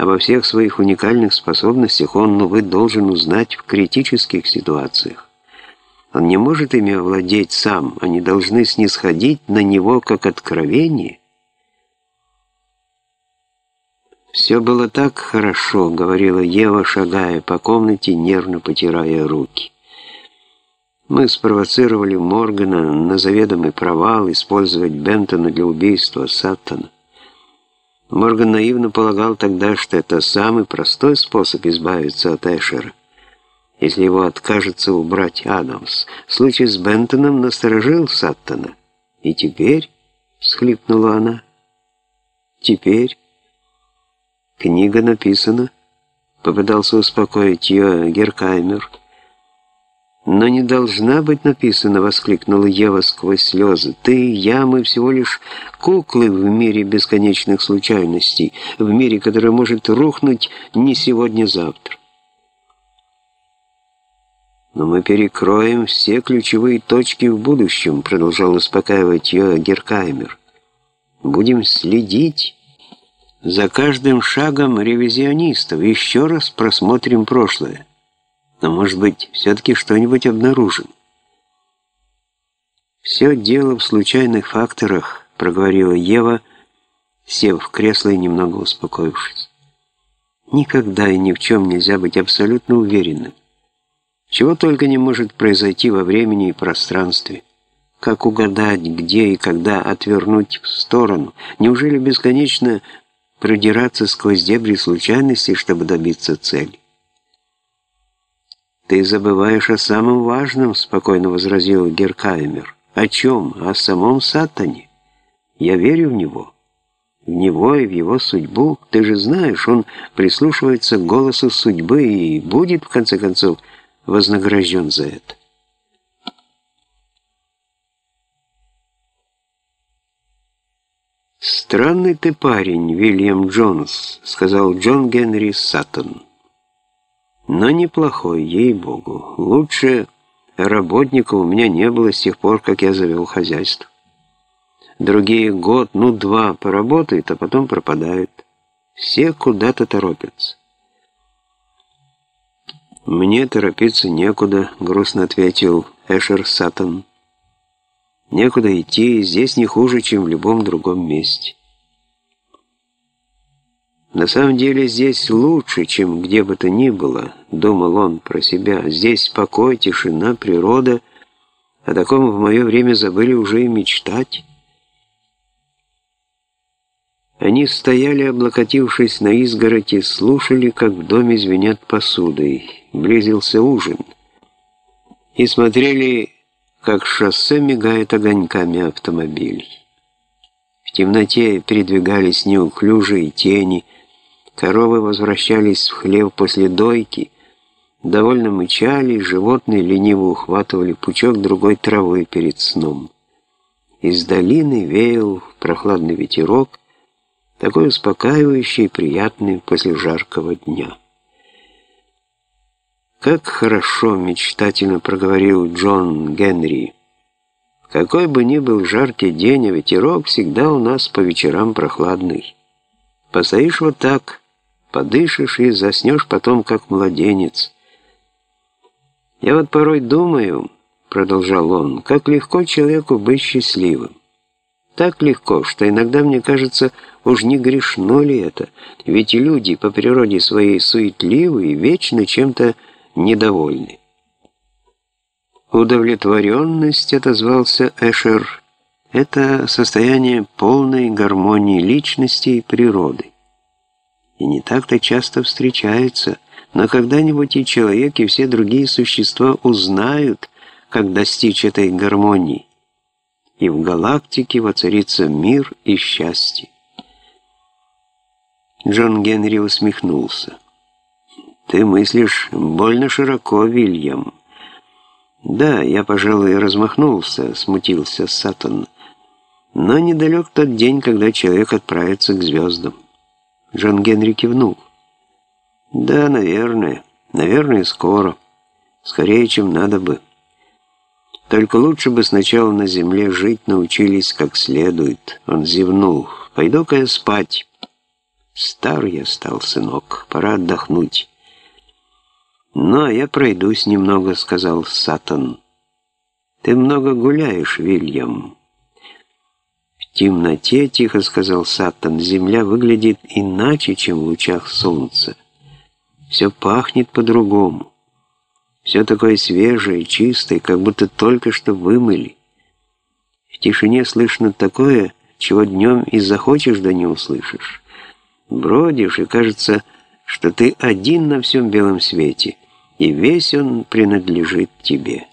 Обо всех своих уникальных способностях он, увы, должен узнать в критических ситуациях. Он не может ими овладеть сам, они должны снисходить на него как откровение. «Все было так хорошо», — говорила Ева, шагая по комнате, нервно потирая руки. «Мы спровоцировали Моргана на заведомый провал использовать Бентона для убийства Саттона. Морган наивно полагал тогда, что это самый простой способ избавиться от Эшера, если его откажется убрать Адамс. Случай с Бентоном насторожил Саттона. И теперь, — схлипнула она, — теперь... Книга написана, — попытался успокоить ее Геркаймер. «Но не должна быть написана», — воскликнула Ева сквозь слезы. «Ты и я, мы всего лишь куклы в мире бесконечных случайностей, в мире, который может рухнуть не сегодня-завтра». «Но мы перекроем все ключевые точки в будущем», — продолжал успокаивать ее Геркаймер. «Будем следить» за каждым шагом ревизионистов, еще раз просмотрим прошлое. Но, может быть, все-таки что-нибудь обнаружим. «Все дело в случайных факторах», — проговорила Ева, сев в кресло и немного успокоившись. «Никогда и ни в чем нельзя быть абсолютно уверенным. Чего только не может произойти во времени и пространстве. Как угадать, где и когда отвернуть в сторону? Неужели бесконечно продираться сквозь дебри случайностей, чтобы добиться цели? «Ты забываешь о самом важном», — спокойно возразил Геркаймер. «О чем? О самом Сатане. Я верю в него. В него и в его судьбу. Ты же знаешь, он прислушивается к голосу судьбы и будет, в конце концов, вознагражден за это». «Странный ты парень, Вильям Джонс», — сказал Джон Генри Саттон но неплохой, ей-богу. Лучше работника у меня не было с тех пор, как я завел хозяйство. Другие год, ну два поработают, а потом пропадают. Все куда-то торопятся. «Мне торопиться некуда», — грустно ответил Эшер Саттон. «Некуда идти, здесь не хуже, чем в любом другом месте». На самом деле здесь лучше, чем где бы то ни было, думал он про себя. Здесь покой, тишина, природа. О таком в мое время забыли уже и мечтать. Они стояли, облокотившись на изгородь, и слушали, как в доме звенят посудой. Близился ужин. И смотрели, как шоссе мигает огоньками автомобилей. В темноте передвигались неуклюжие тени, Коровы возвращались в хлев после дойки, довольно мычали, животные лениво ухватывали пучок другой травы перед сном. Из долины веял прохладный ветерок, такой успокаивающий и приятный после жаркого дня. «Как хорошо!» — мечтательно проговорил Джон Генри. «Какой бы ни был жаркий день, а ветерок всегда у нас по вечерам прохладный. Постоишь вот так, подышишь и заснешь потом, как младенец. «Я вот порой думаю», — продолжал он, — «как легко человеку быть счастливым. Так легко, что иногда мне кажется, уж не грешно ли это, ведь люди по природе своей суетливы и вечно чем-то недовольны». «Удовлетворенность», — отозвался Эшер, — «это состояние полной гармонии личности и природы и не так-то часто встречаются, но когда-нибудь и человек, и все другие существа узнают, как достичь этой гармонии, и в галактике воцарится мир и счастье. Джон Генри усмехнулся. «Ты мыслишь больно широко, Вильям». «Да, я, пожалуй, размахнулся», — смутился Сатан. «Но недалек тот день, когда человек отправится к звездам». Джон Генри кивнул. «Да, наверное. Наверное, скоро. Скорее, чем надо бы. Только лучше бы сначала на земле жить научились как следует». Он зевнул. «Пойду-ка я спать». Стар я стал, сынок, пора отдохнуть. «Ну, а я пройдусь немного», — сказал Сатан. «Ты много гуляешь, Вильям». «В темноте», — тихо сказал Сатан, — «земля выглядит иначе, чем в лучах солнца. Все пахнет по-другому. Все такое свежее, чистое, как будто только что вымыли. В тишине слышно такое, чего днем и захочешь, да не услышишь. Бродишь, и кажется, что ты один на всем белом свете, и весь он принадлежит тебе».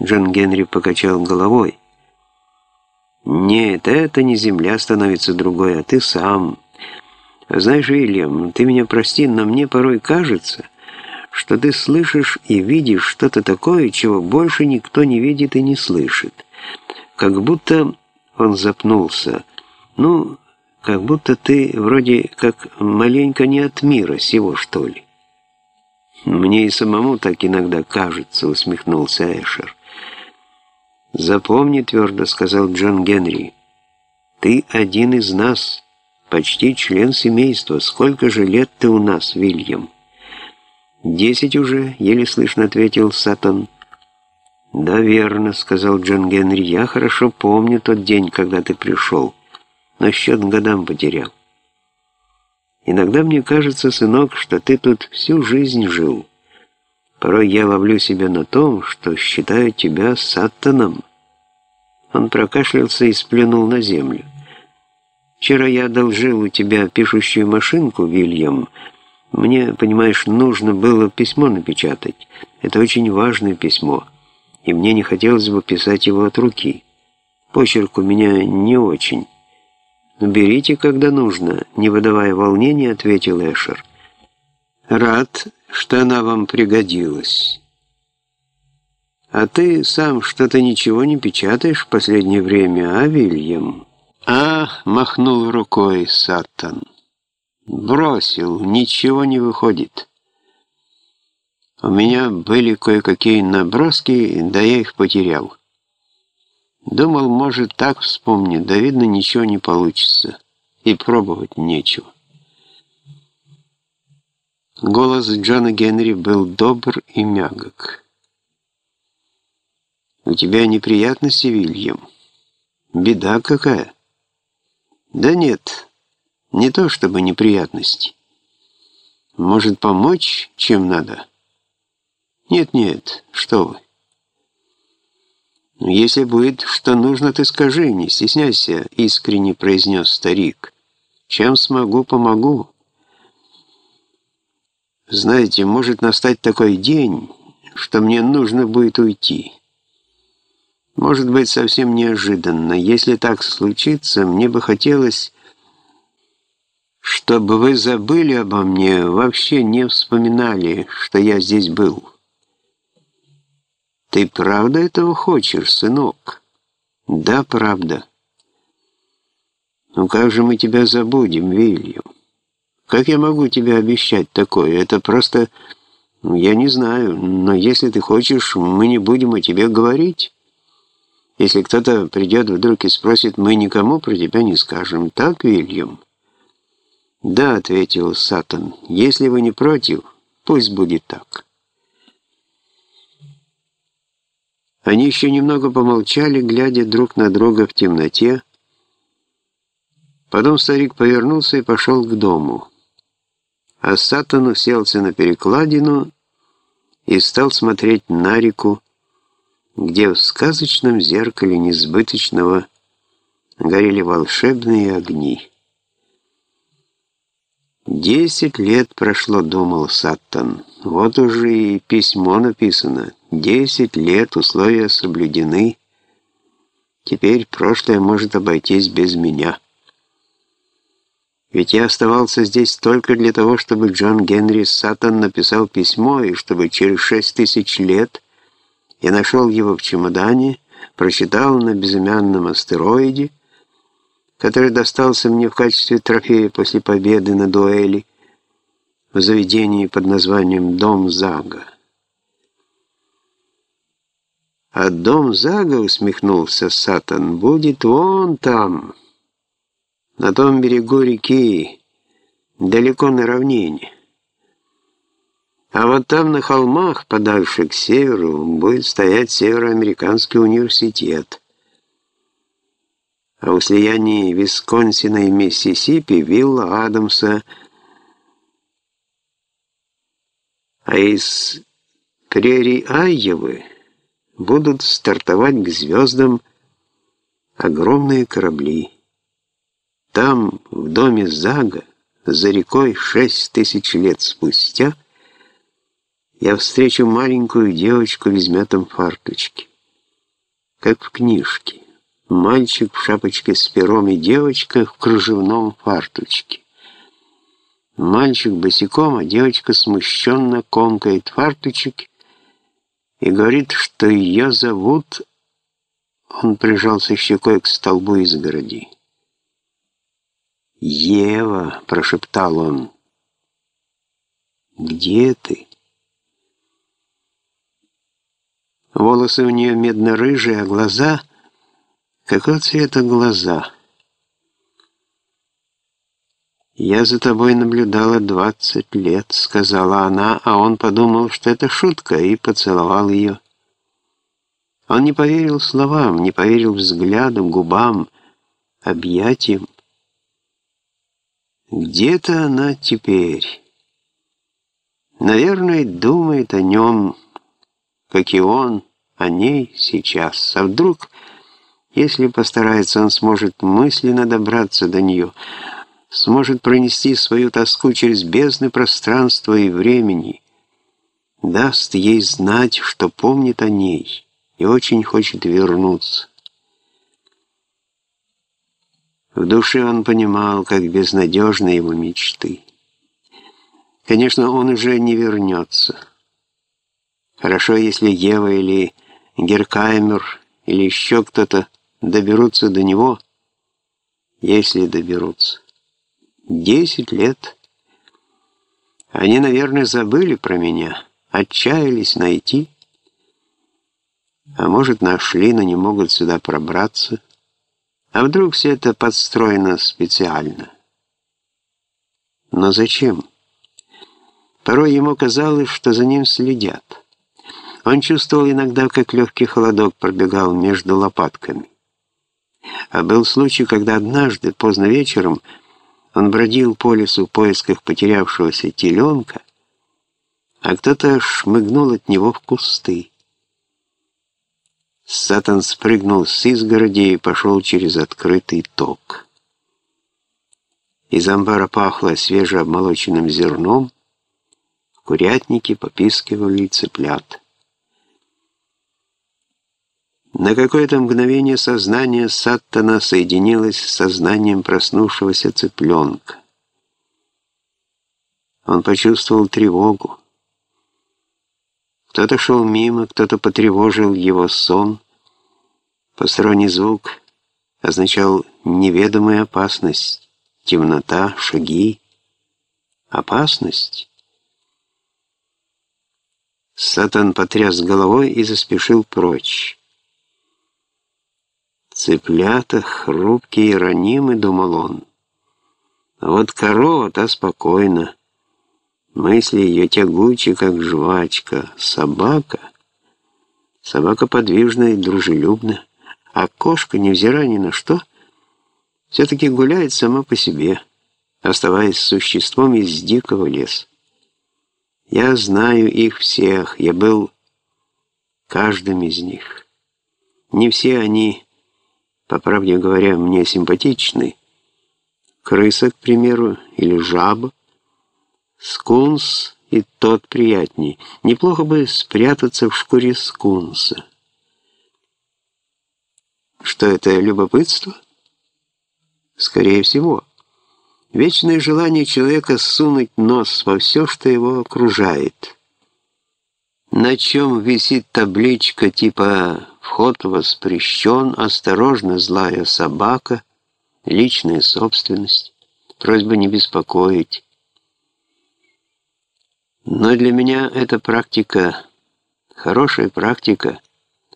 Джон Генри покачал головой. «Нет, это не земля становится другой, а ты сам. Знаешь, Вильям, ты меня прости, но мне порой кажется, что ты слышишь и видишь что-то такое, чего больше никто не видит и не слышит. Как будто...» Он запнулся. «Ну, как будто ты вроде как маленько не от мира сего, что ли». «Мне и самому так иногда кажется», — усмехнулся Эшер. «Запомни твердо», — сказал Джон Генри, — «ты один из нас, почти член семейства. Сколько же лет ты у нас, Вильям?» «Десять уже», — еле слышно ответил Сатан. «Да, верно», — сказал Джон Генри, — «я хорошо помню тот день, когда ты пришел, но счет годам потерял. Иногда мне кажется, сынок, что ты тут всю жизнь жил». Порой я ловлю себя на том, что считаю тебя сатаном. Он прокашлялся и сплюнул на землю. Вчера я одолжил у тебя пишущую машинку, Вильям. Мне, понимаешь, нужно было письмо напечатать. Это очень важное письмо, и мне не хотелось бы писать его от руки. Почерк у меня не очень. «Берите, когда нужно», — не выдавая волнения, ответил Эшер. «Рад, что она вам пригодилась. А ты сам что-то ничего не печатаешь в последнее время, а, Вильям? А, махнул рукой Сатан. Бросил, ничего не выходит. У меня были кое-какие наброски, да я их потерял. Думал, может, так вспомнить, да видно, ничего не получится. И пробовать нечего. Голос Джона Генри был добр и мягок. «У тебя неприятности, Вильям? Беда какая?» «Да нет, не то чтобы неприятности. Может, помочь, чем надо?» «Нет-нет, что вы». «Если будет, что нужно, ты скажи, не стесняйся», — искренне произнес старик. «Чем смогу, помогу». Знаете, может настать такой день, что мне нужно будет уйти. Может быть, совсем неожиданно. Если так случится, мне бы хотелось, чтобы вы забыли обо мне, вообще не вспоминали, что я здесь был. Ты правда этого хочешь, сынок? Да, правда. Ну как же мы тебя забудем, Вильям? Как я могу тебе обещать такое? Это просто... Ну, я не знаю, но если ты хочешь, мы не будем о тебе говорить. Если кто-то придет вдруг и спросит, мы никому про тебя не скажем. Так, Вильям?» «Да», — ответил Сатан, — «если вы не против, пусть будет так». Они еще немного помолчали, глядя друг на друга в темноте. Потом старик повернулся и пошел к дому а Сатан уселся на перекладину и стал смотреть на реку, где в сказочном зеркале несбыточного горели волшебные огни. «Десять лет прошло», — думал Саттон. «Вот уже и письмо написано. Десять лет, условия соблюдены. Теперь прошлое может обойтись без меня». Ведь я оставался здесь только для того, чтобы Джон Генри Саттон написал письмо, и чтобы через шесть тысяч лет я нашел его в чемодане, прочитал на безымянном астероиде, который достался мне в качестве трофея после победы на дуэли в заведении под названием «Дом Зага». «А дом Зага, — усмехнулся Сатан, — будет вон там» на том берегу реки, далеко на равнине. А вот там на холмах, подальше к северу, будет стоять Североамериканский университет. А у слияния Висконсина и Миссисипи вилла Адамса, а из прерий Айевы будут стартовать к звездам огромные корабли. Там, в доме Зага, за рекой шесть тысяч лет спустя, я встречу маленькую девочку в измятом фарточке, как в книжке. Мальчик в шапочке с пером и девочка в кружевном фарточке. Мальчик босиком, а девочка смущенно комкает фарточек и говорит, что ее зовут... Он прижался щекой к столбу изгороди. «Ева!» — прошептал он. «Где ты?» Волосы у нее медно-рыжие, а глаза... Какого цвета глаза? «Я за тобой наблюдала двадцать лет», — сказала она, а он подумал, что это шутка, и поцеловал ее. Он не поверил словам, не поверил взглядам, губам, объятиям. Где-то она теперь. Наверное, думает о нем, как и он о ней сейчас. А вдруг, если постарается, он сможет мысленно добраться до нее — сможет пронести свою тоску через бездны пространства и времени, даст ей знать, что помнит о ней и очень хочет вернуться. В душе он понимал, как безнадежны его мечты. Конечно, он уже не вернется. Хорошо, если Ева или Геркаймер или еще кто-то доберутся до него, если доберутся. Десять лет. Они, наверное, забыли про меня, отчаялись найти. А может, нашли, но не могут сюда пробраться. А вдруг все это подстроено специально? Но зачем? Порой ему казалось, что за ним следят. Он чувствовал иногда, как легкий холодок пробегал между лопатками. А был случай, когда однажды, поздно вечером, он бродил по лесу в поисках потерявшегося теленка, а кто-то шмыгнул от него в кусты. Сатан спрыгнул с изгороди и пошел через открытый ток. Из амбара пахло свежеобмолоченным зерном, в курятнике попискивали цыплят. На какое-то мгновение сознание Саттана соединилось с сознанием проснувшегося цыпленка. Он почувствовал тревогу. Кто-то шел мимо, кто-то потревожил его сон. Посторонний звук означал неведомую опасность, темнота, шаги. Опасность. Сатан потряс головой и заспешил прочь. Цыплята хрупкие и ранимы, думал он. А вот корова, та спокойна. Мысли ее тягучи, как жвачка. Собака... Собака подвижна и дружелюбна. А кошка, невзирая ни на что, все-таки гуляет сама по себе, оставаясь существом из дикого леса. Я знаю их всех, я был каждым из них. Не все они по правде говоря, мне симпатичны. Крыса, к примеру, или жаба. Скунс и тот приятней. Неплохо бы спрятаться в шкуре скунса. Что это, любопытство? Скорее всего. Вечное желание человека сунуть нос во все, что его окружает. На чем висит табличка типа Вход воспрещен, осторожно, злая собака, личная собственность, просьба не беспокоить. Но для меня эта практика, хорошая практика,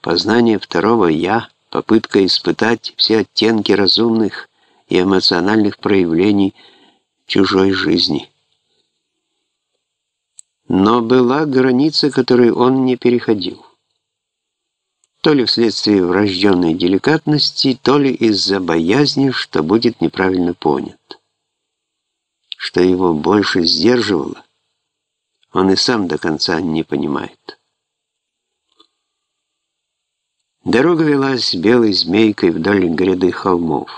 познание второго «я», попытка испытать все оттенки разумных и эмоциональных проявлений чужой жизни. Но была граница, которую он не переходил. То ли вследствие врожденной деликатности, то ли из-за боязни, что будет неправильно понят. Что его больше сдерживало, он и сам до конца не понимает. Дорога велась белой змейкой вдоль гряды холмов.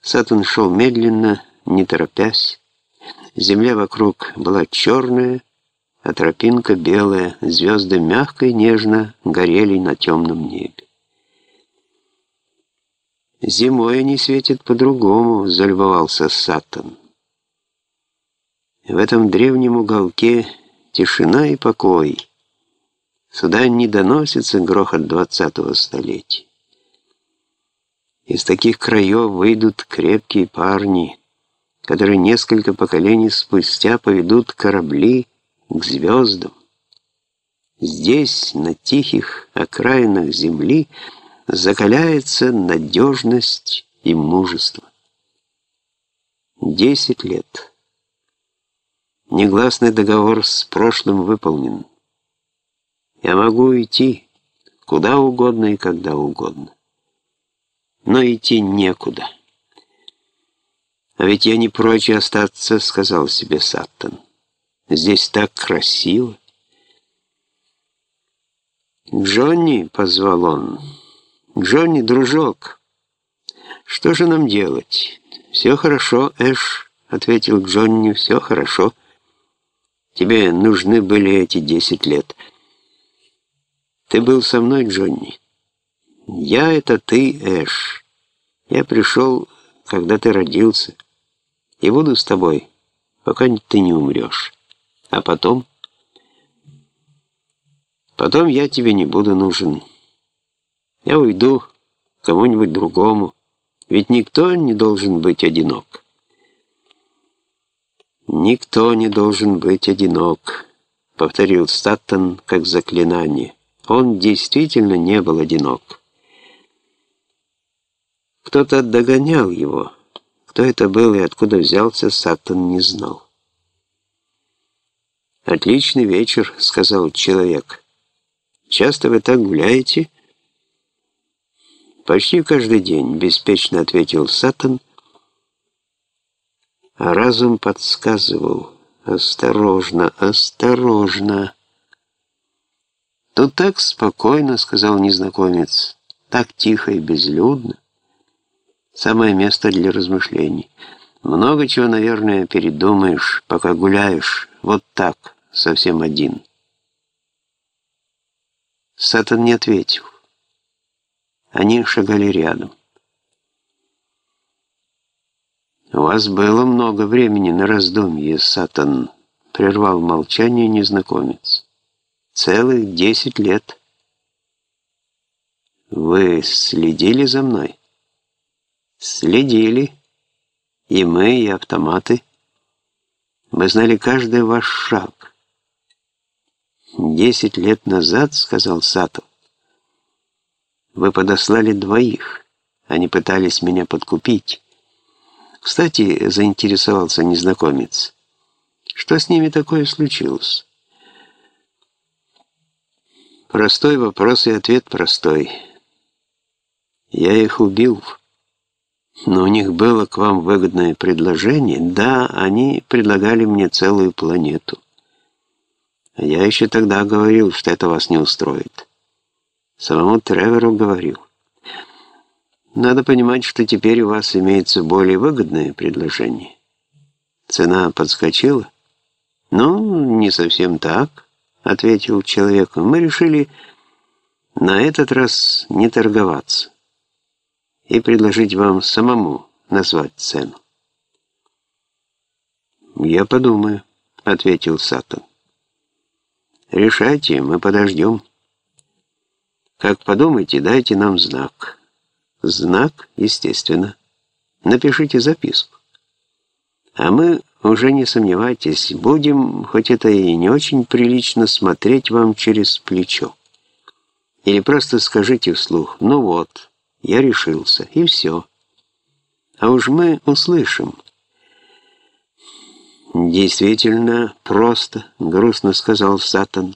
Сатан шел медленно, не торопясь. Земля вокруг была черная, а тропинка белая, звезды мягко и нежно горели на темном небе. «Зимой они светят по-другому», — залюбовался Сатан. В этом древнем уголке тишина и покой. Сюда не доносится грохот двадцатого столетия. Из таких краев выйдут крепкие парни, которые несколько поколений спустя поведут корабли к звездам. Здесь, на тихих окраинах земли, закаляется надежность и мужество. Десять лет. Негласный договор с прошлым выполнен. Я могу уйти куда угодно и когда угодно. Но идти некуда. А ведь я не прочь остаться, сказал себе Саттон. Здесь так красиво. «Джонни!» — позвал он. «Джонни, дружок, что же нам делать?» «Все хорошо, Эш», — ответил Джонни, — «все хорошо». Тебе нужны были эти десять лет. Ты был со мной, Джонни. Я — это ты, Эш. Я пришел, когда ты родился. И буду с тобой, пока ты не умрешь. А потом... Потом я тебе не буду нужен. Я уйду кому-нибудь другому. Ведь никто не должен быть одинок. «Никто не должен быть одинок», — повторил Статтон как заклинание. Он действительно не был одинок. Кто-то догонял его. Кто это был и откуда взялся, Саттон не знал. «Отличный вечер», — сказал человек. «Часто вы так гуляете?» «Почти каждый день», — беспечно ответил Саттон, — а разум подсказывал «Осторожно, осторожно!» «Тут так спокойно», — сказал незнакомец, — «так тихо и безлюдно. Самое место для размышлений. Много чего, наверное, передумаешь, пока гуляешь, вот так, совсем один». Сатан не ответил. Они шагали рядом. «У вас было много времени на раздумье, Сатан», — прервал молчание незнакомец. «Целых десять лет». «Вы следили за мной?» «Следили. И мы, и автоматы. Мы знали каждый ваш шаг». «Десять лет назад, — сказал Сатов, — вы подослали двоих. Они пытались меня подкупить». Кстати, заинтересовался незнакомец. Что с ними такое случилось? Простой вопрос и ответ простой. Я их убил. Но у них было к вам выгодное предложение. Да, они предлагали мне целую планету. Я еще тогда говорил, что это вас не устроит. Самому Тревору говорил. Надо понимать, что теперь у вас имеется более выгодное предложение. Цена подскочила? Ну, не совсем так, ответил человек. Мы решили на этот раз не торговаться и предложить вам самому назвать цену. «Я подумаю», — ответил Сато. «Решайте, мы подождем. Как подумайте, дайте нам знак». Знак, естественно. Напишите записку. А мы, уже не сомневайтесь, будем, хоть это и не очень прилично, смотреть вам через плечо. Или просто скажите вслух, ну вот, я решился, и все. А уж мы услышим. «Действительно просто», — грустно сказал Сатан.